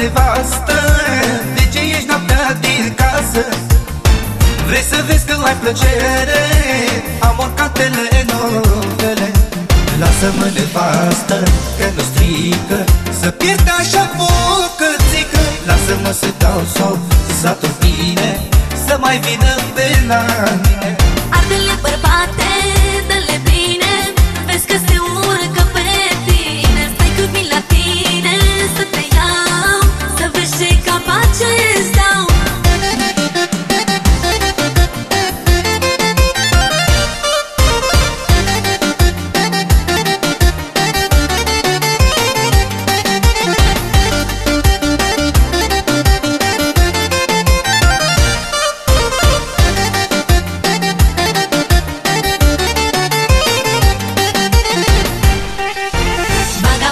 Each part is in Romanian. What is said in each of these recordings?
nevastă. De ce ești noaptea din casă? Vrei să vezi că ai plăcere? Amor ca telenovele Lasă-mă nevastă că nu strică. Să pierd așa bucățică. Lasă-mă să dau sau satul bine. Să mai vină pe la mine Ardele bărbate, dă-le bine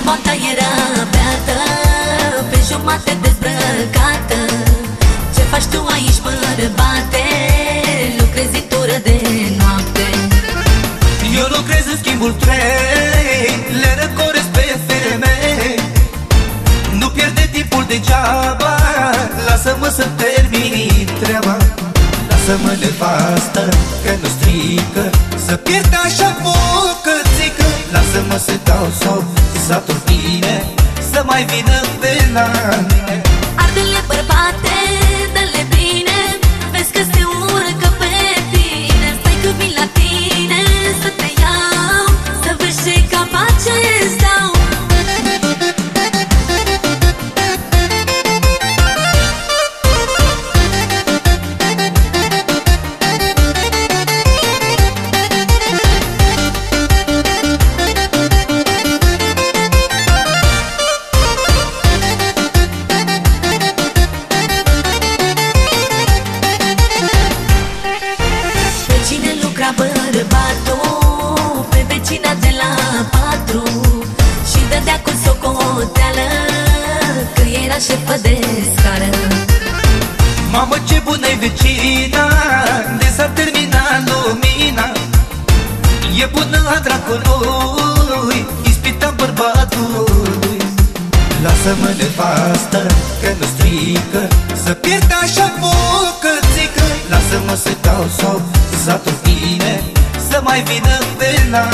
Vagabonda era beată Pe jumate dezbrăcată. Ce faci tu aici, bărbate? Lucrezi tură de noapte. Eu lucrez în schimbul trei Le răcoresc pe femei Nu pierde timpul degeaba Lasă-mă să termin treaba. Lasă-mă nevastă că nu strică Să pierd așa bucățică Lasă-mă să dau sau satul bine Să mai vină pe la mine. Ardele bărbate, și de scară Mamă ce bună-i vecina De s-a terminat lumina. E bună a dracului Ispita bărbatului. Lasă-mă nevastă Că nu strică Să pierd așa bucățică. Lasă-mă să dau sau Să aduc bine Să mai vină pe la